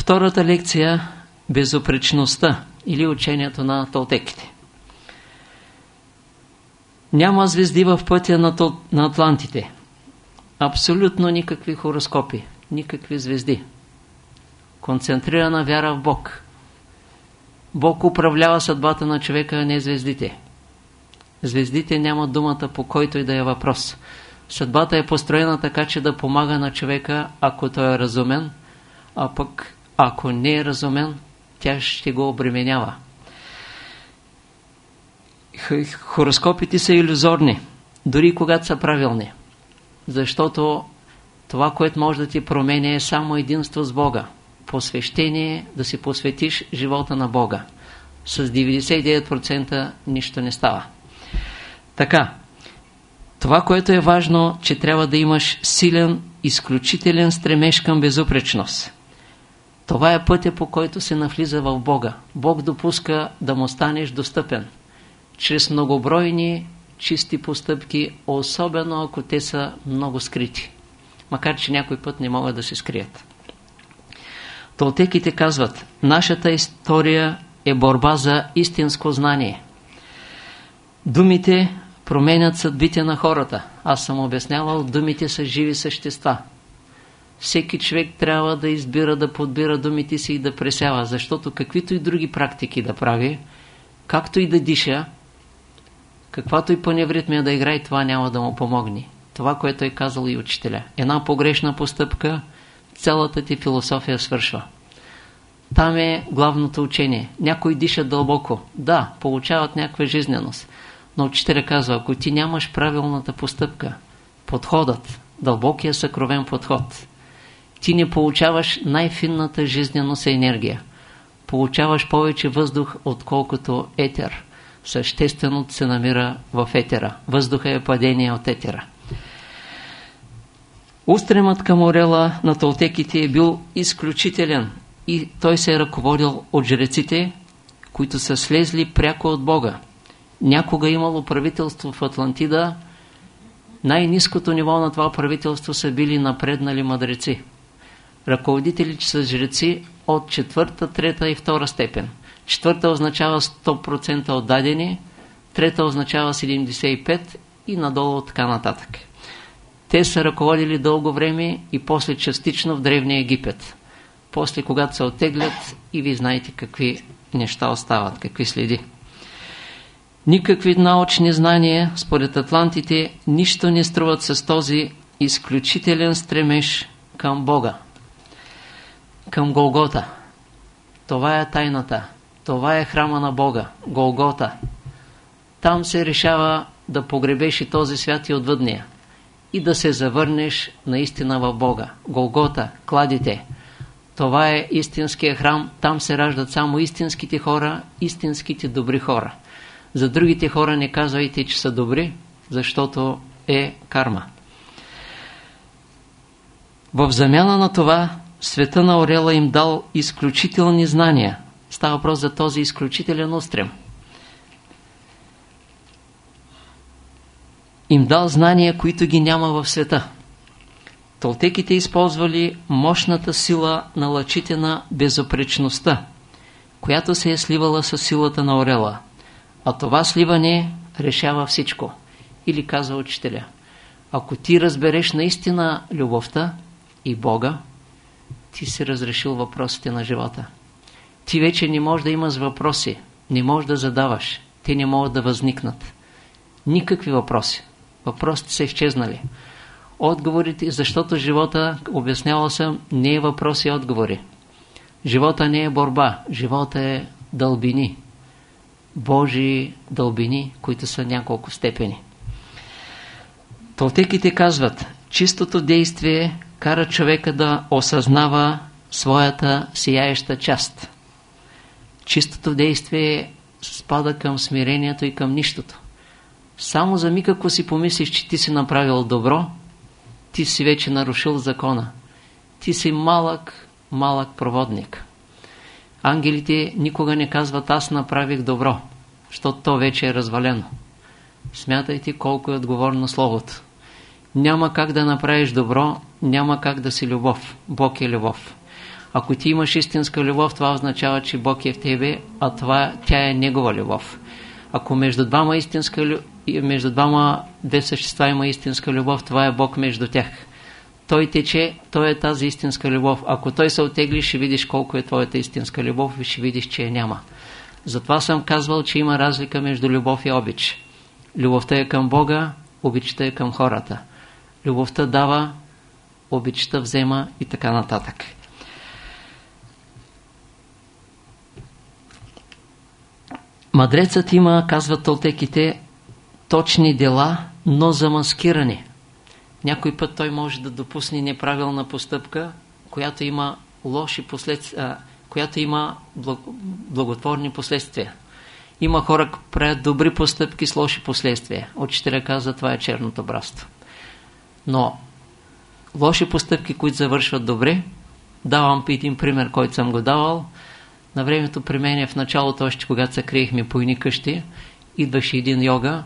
Втората лекция – безопречността или учението на толтеките. Няма звезди в пътя на, тол... на Атлантите. Абсолютно никакви хороскопи, никакви звезди. Концентрирана вяра в Бог. Бог управлява съдбата на човека, а не звездите. Звездите нямат думата по който и да е въпрос. Съдбата е построена така, че да помага на човека, ако той е разумен, а пък ако не е разумен, тя ще го обременява. Хороскопите са иллюзорни, дори когато са правилни. Защото това, което може да ти променя е само единство с Бога. Посвещение, да си посветиш живота на Бога. С 99% нищо не става. Така, това, което е важно, че трябва да имаш силен, изключителен стремеж към безупречност. Това е пътя, по който се навлиза в Бога. Бог допуска да му станеш достъпен. Чрез многобройни чисти постъпки, особено ако те са много скрити. Макар, че някой път не могат да се скрият. Толтеките казват, нашата история е борба за истинско знание. Думите променят съдбите на хората. Аз съм обяснявал, думите са живи същества. Всеки човек трябва да избира, да подбира думите си и да пресява, защото каквито и други практики да прави, както и да диша, каквато и паневритмия да играе, това няма да му помогне. Това, което е казал и учителя. Една погрешна постъпка, цялата ти философия свършва. Там е главното учение. Някои дишат дълбоко. Да, получават някаква жизненост. Но учителя казва, ако ти нямаш правилната постъпка, подходът, дълбокия съкровен подход, ти не получаваш най-финната жизненост енергия. Получаваш повече въздух, отколкото етер. Същественото се намира в етера. Въздуха е падение от етера. Устремът към орела на толтеките е бил изключителен и той се е ръководил от жреците, които са слезли пряко от Бога. Някога е имало правителство в Атлантида, най-низкото ниво на това правителство са били напреднали мъдреци. Ръководителите са жреци от четвърта, трета и втора степен. Четвърта означава 100% отдадени, трета означава 75% и надолу от така нататък. Те са ръководили дълго време и после частично в Древния Египет. После, когато се оттеглят и ви знаете какви неща остават, какви следи. Никакви научни знания, според атлантите, нищо не струват с този изключителен стремеж към Бога, към Голгота. Това е тайната. Това е храма на Бога, Голгота. Там се решава да погребеш и този свят и отвъдния и да се завърнеш наистина в Бога. Голгота, кладите. Това е истинския храм. Там се раждат само истинските хора, истинските добри хора. За другите хора не казвайте, че са добри, защото е карма. В замяна на това, света на Орела им дал изключителни знания. Става въпрос за този изключителен устрем. Им дал знания, които ги няма в света. Толтеките използвали мощната сила на лъчите на безопречността, която се е сливала с силата на Орела – а това сливане решава всичко. Или казва учителя, ако ти разбереш наистина любовта и Бога, ти си разрешил въпросите на живота. Ти вече не можеш да имаш въпроси, не можеш да задаваш, те не могат да възникнат. Никакви въпроси. Въпросите са изчезнали. Отговорите, защото живота, обяснявал съм, не е въпроси и отговори. Живота не е борба, живота е дълбини. Божии дълбини, които са няколко степени. Толтеките казват, чистото действие кара човека да осъзнава своята сияеща част. Чистото действие спада към смирението и към нищото. Само за миг, ако си помислиш, че ти си направил добро, ти си вече нарушил закона. Ти си малък, малък проводник. Ангелите никога не казват аз направих добро, защото то вече е развалено. Смятайте колко е отговорно Словото. Няма как да направиш добро, няма как да си любов. Бог е любов. Ако ти имаш истинска любов, това означава, че Бог е в тебе, а това, тя е Негова любов. Ако между двама, истинска, между двама две същества има истинска любов, това е Бог между тях. Той тече, той е тази истинска любов. Ако той се отегли, ще видиш колко е твоята истинска любов и ще видиш, че я няма. Затова съм казвал, че има разлика между любов и обич. Любовта е към Бога, обичта е към хората. Любовта дава, обичта взема и така нататък. Мадрецът има, казват толтеките, точни дела, но замаскирани. Някой път той може да допусне неправилна постъпка, която има лоши последствия, която има благотворни последствия. Има хора, правят добри постъпки с лоши последствия. Учителя каза, това е черното братство. Но лоши постъпки, които завършват добре, давам един пример, който съм го давал. На времето при мен е в началото, още когато се криехме по едни къщи, идваше един йога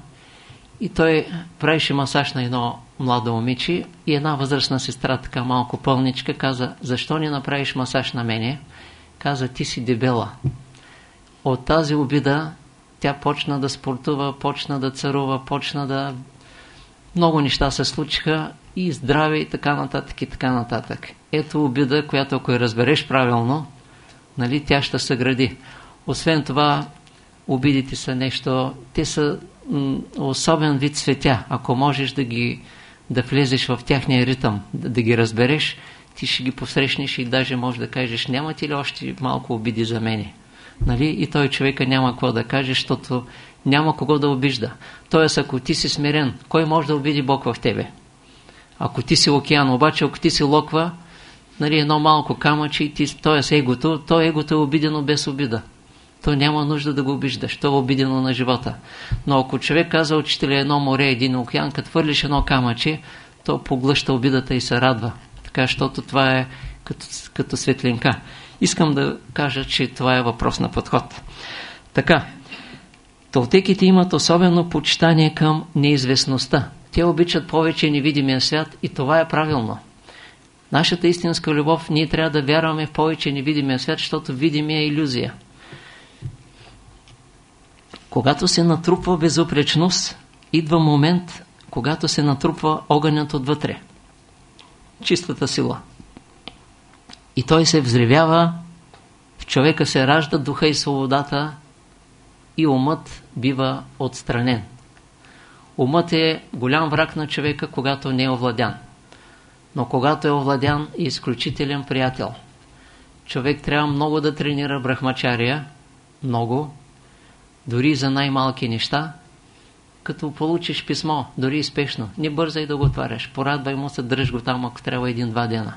и той правеше масаж на едно младо момиче и една възрастна сестра, така малко пълничка, каза, защо не направиш масаж на мене? Каза, ти си дебела. От тази обида тя почна да спортува, почна да царува, почна да... Много неща се случиха и здраве и така нататък и така нататък. Ето обида, която ако я разбереш правилно, нали, тя ще се гради. Освен това, обидите са нещо, те са особен вид светя. Ако можеш да ги да влезеш в тяхния ритъм, да, да ги разбереш, ти ще ги посрещнеш и даже можеш да кажеш, няма ти ли още малко обиди за мене? Нали? И той човека няма какво да каже, защото няма кого да обижда. Тоест, ако ти си смирен, кой може да обиди Бог в тебе? Ако ти си океан, обаче ако ти си локва, нали, едно малко камъче, ти, т.е. егото, то егото е обидено без обида. То няма нужда да го обиждаш, то е обидено на живота. Но ако човек каза учителя едно море, един океан, като хвърлиш едно камъче, то поглъща обидата и се радва. Така, защото това е като, като светлинка. Искам да кажа, че това е въпрос на подход. Така, толтеките имат особено почитание към неизвестността. Те обичат повече невидимия свят и това е правилно. Нашата истинска любов, ние трябва да вярваме в повече невидимия свят, защото видимия е иллюзия. Когато се натрупва безопречност, идва момент, когато се натрупва огънят отвътре. Чистата сила. И той се взревява, в човека се ражда духа и свободата и умът бива отстранен. Умът е голям враг на човека, когато не е овладян. Но когато е овладян, е изключителен приятел. Човек трябва много да тренира брахмачария, много, дори за най-малки неща, като получиш писмо, дори спешно, не бързай да го отваряш, порадвай му се, дръж го там, ако трябва един-два дена.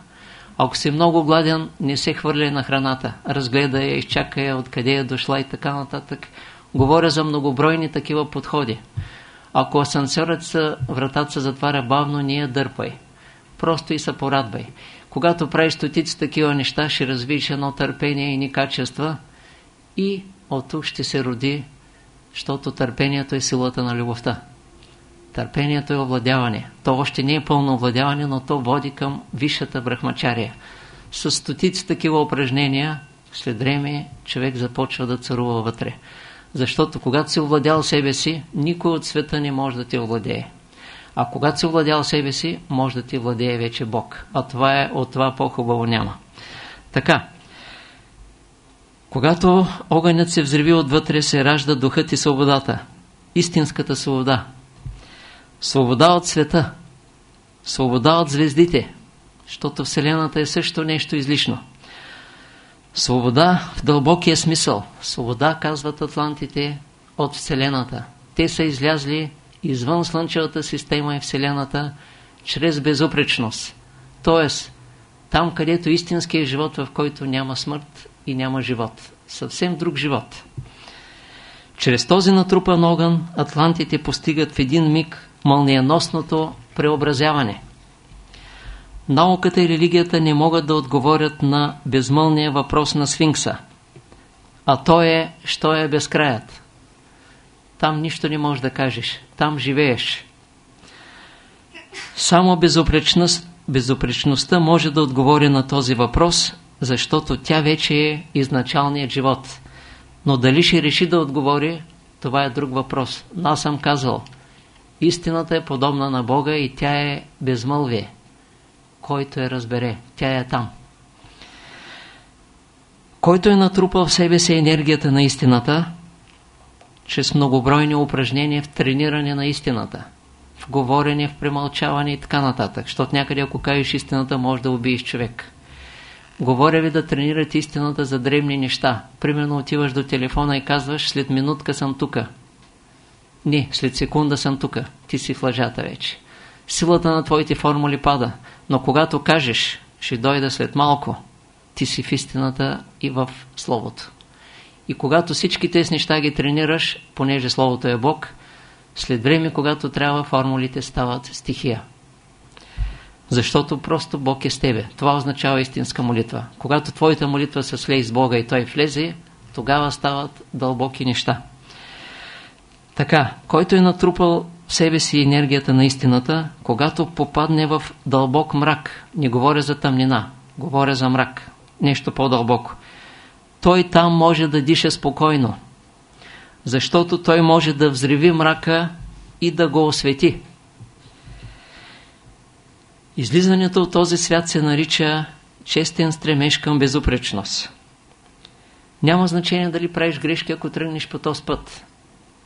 Ако си много гладен, не се хвърляй на храната. Разгледай я, изчакай я, откъде е дошла и така нататък. Говоря за многобройни такива подходи. Ако асансьорът са, вратата се затваря бавно, я дърпай. Просто и се порадвай. Когато правиш стотици такива неща, ще развиеш едно търпение и ни качества и от тук ще се роди, защото търпението е силата на любовта. Търпението е овладяване. То още не е пълно овладяване, но то води към висшата брахмачария. С стотици такива упражнения, след време човек започва да царува вътре. Защото когато си овладял себе си, никой от света не може да те овладее. А когато си овладял себе си, може да ти владее вече Бог. А това е, от това по-хубаво няма. Така, когато огънят се взриви отвътре, се ражда духът и свободата. Истинската свобода. Свобода от света. Свобода от звездите. Защото Вселената е също нещо излишно. Свобода в дълбокия смисъл. Свобода, казват атлантите, от Вселената. Те са излязли извън Слънчевата система и Вселената чрез безупречност. Тоест, там където истинския живот, в който няма смърт и няма живот. Съвсем друг живот. Чрез този натрупан огън атлантите постигат в един миг мълниеносното преобразяване. Науката и религията не могат да отговорят на безмълния въпрос на сфинкса. А то е, що е безкраят. Там нищо не можеш да кажеш. Там живееш. Само безопречност, безопречността може да отговори на този въпрос защото тя вече е изначалният живот. Но дали ще реши да отговори, това е друг въпрос. Но аз съм казал, истината е подобна на Бога и тя е безмълвие. Който я разбере, тя е там. Който е натрупал в себе си енергията на истината, чрез многобройни упражнения в трениране на истината, в говорене, в премълчаване и така нататък. Защото някъде ако кажеш истината, може да убиеш човек. Говоря ви да тренирате истината за древни неща. Примерно отиваш до телефона и казваш, след минутка съм тука. Не, след секунда съм тука. Ти си в лъжата вече. Силата на твоите формули пада. Но когато кажеш, ще дойда след малко, ти си в истината и в Словото. И когато всички тези неща ги тренираш, понеже Словото е Бог, след време, когато трябва, формулите стават стихия. Защото просто Бог е с тебе. Това означава истинска молитва. Когато твоята молитва се слей с Бога и Той влезе, тогава стават дълбоки неща. Така, който е натрупал в себе си енергията на истината, когато попадне в дълбок мрак, не говоря за тъмнина, говоря за мрак, нещо по-дълбоко, той там може да диша спокойно, защото той може да взриви мрака и да го освети. Излизането от този свят се нарича честен стремеж към безупречност. Няма значение дали правиш грешки, ако тръгнеш по този път.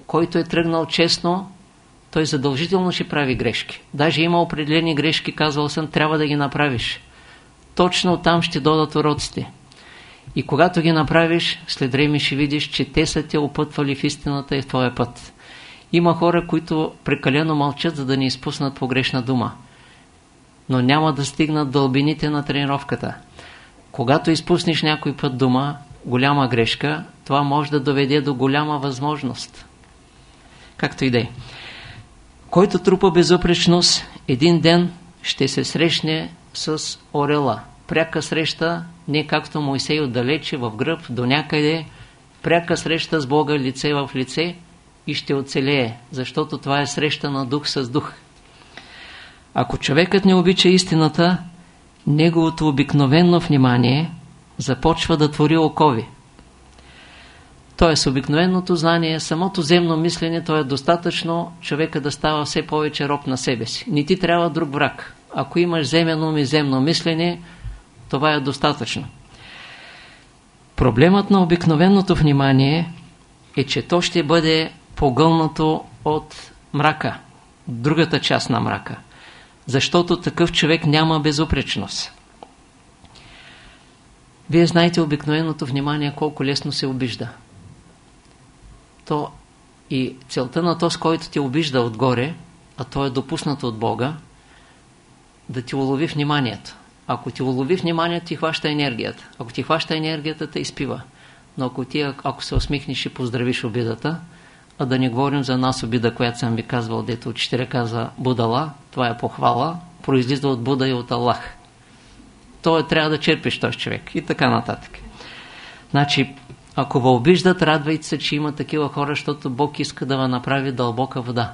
Който е тръгнал честно, той задължително ще прави грешки. Даже има определени грешки, казал съм, трябва да ги направиш. Точно там ще додат уроците. И когато ги направиш, след време ще видиш, че те са те опътвали в истината и в твоя път. Има хора, които прекалено мълчат, за да не изпуснат погрешна дума. Но няма да стигнат дълбините на тренировката. Когато изпуснеш някой път дума, голяма грешка, това може да доведе до голяма възможност. Както и да е. Който трупа безупречност, един ден ще се срещне с орела. Пряка среща, не както Моисей отдалече в гръб, до някъде, пряка среща с Бога лице в лице и ще оцелее, защото това е среща на дух с дух. Ако човекът не обича истината, неговото обикновено внимание започва да твори окови. Тоест, обикновеното знание, самото земно мислене, то е достатъчно човека да става все повече роб на себе си. Не ти трябва друг враг. Ако имаш земен ум и земно мислене, това е достатъчно. Проблемът на обикновеното внимание е, че то ще бъде погълнато от мрака, другата част на мрака, защото такъв човек няма безупречност. Вие знаете обикновеното внимание колко лесно се обижда. То и целта на този, който те обижда отгоре, а то е допуснато от Бога, да ти улови вниманието. Ако ти улови вниманието, ти хваща енергията. Ако ти хваща енергията, те изпива. Но ако ти, ако се усмихнеш и поздравиш обидата, а да не говорим за нас обида, която съм ви казвал, дето учителя каза Будала, това е похвала, произлиза от Буда и от Аллах. Той трябва да черпиш този човек и така нататък. Значи, ако ви обиждат, радвайте се, че има такива хора, защото Бог иска да ви направи дълбока вода.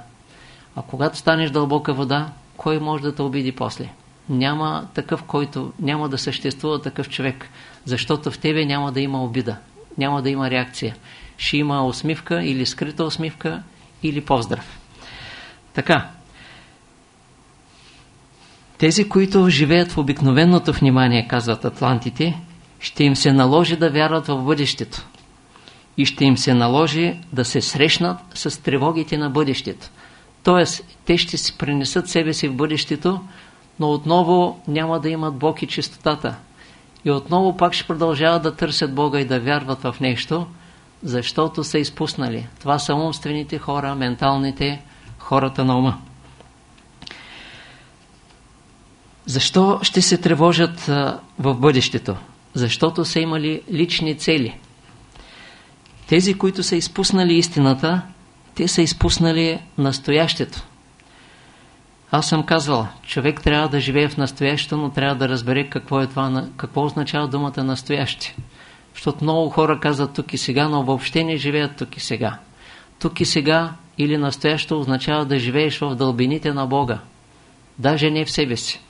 А когато станеш дълбока вода, кой може да те обиди после? Няма такъв, който няма да съществува такъв човек, защото в тебе няма да има обида, няма да има реакция. Ще има усмивка или скрита усмивка или поздрав. Така. Тези, които живеят в обикновеното внимание, казват атлантите, ще им се наложи да вярват в бъдещето. И ще им се наложи да се срещнат с тревогите на бъдещето. Тоест, те ще си пренесат себе си в бъдещето, но отново няма да имат Бог и чистотата. И отново пак ще продължават да търсят Бога и да вярват в нещо, защото са изпуснали. Това са умствените хора, менталните, хората на ума. Защо ще се тревожат в бъдещето? Защото са имали лични цели. Тези, които са изпуснали истината, те са изпуснали настоящето. Аз съм казвал, човек трябва да живее в настоящето, но трябва да разбере какво, е това, какво означава думата настояще. Защото много хора казват тук и сега, но въобще не живеят тук и сега. Тук и сега или настоящо означава да живееш в дълбините на Бога. Даже не в себе си.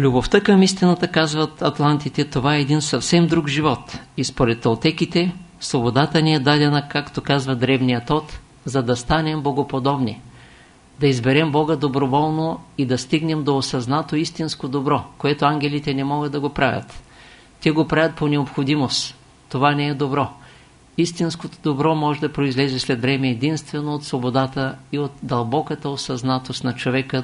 Любовта към истината, казват атлантите, това е един съвсем друг живот. И според талтеките, свободата ни е дадена, както казва древният от, за да станем богоподобни. Да изберем Бога доброволно и да стигнем до осъзнато истинско добро, което ангелите не могат да го правят. Те го правят по необходимост. Това не е добро. Истинското добро може да произлезе след време единствено от свободата и от дълбоката осъзнатост на човека,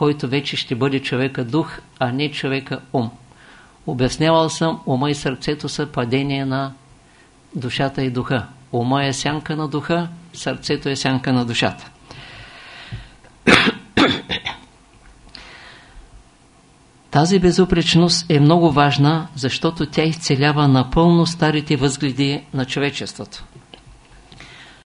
който вече ще бъде човека дух, а не човека ум. Обяснявал съм, ума и сърцето са падение на душата и духа. Ума е сянка на духа, сърцето е сянка на душата. Тази безупречност е много важна, защото тя изцелява напълно старите възгледи на човечеството.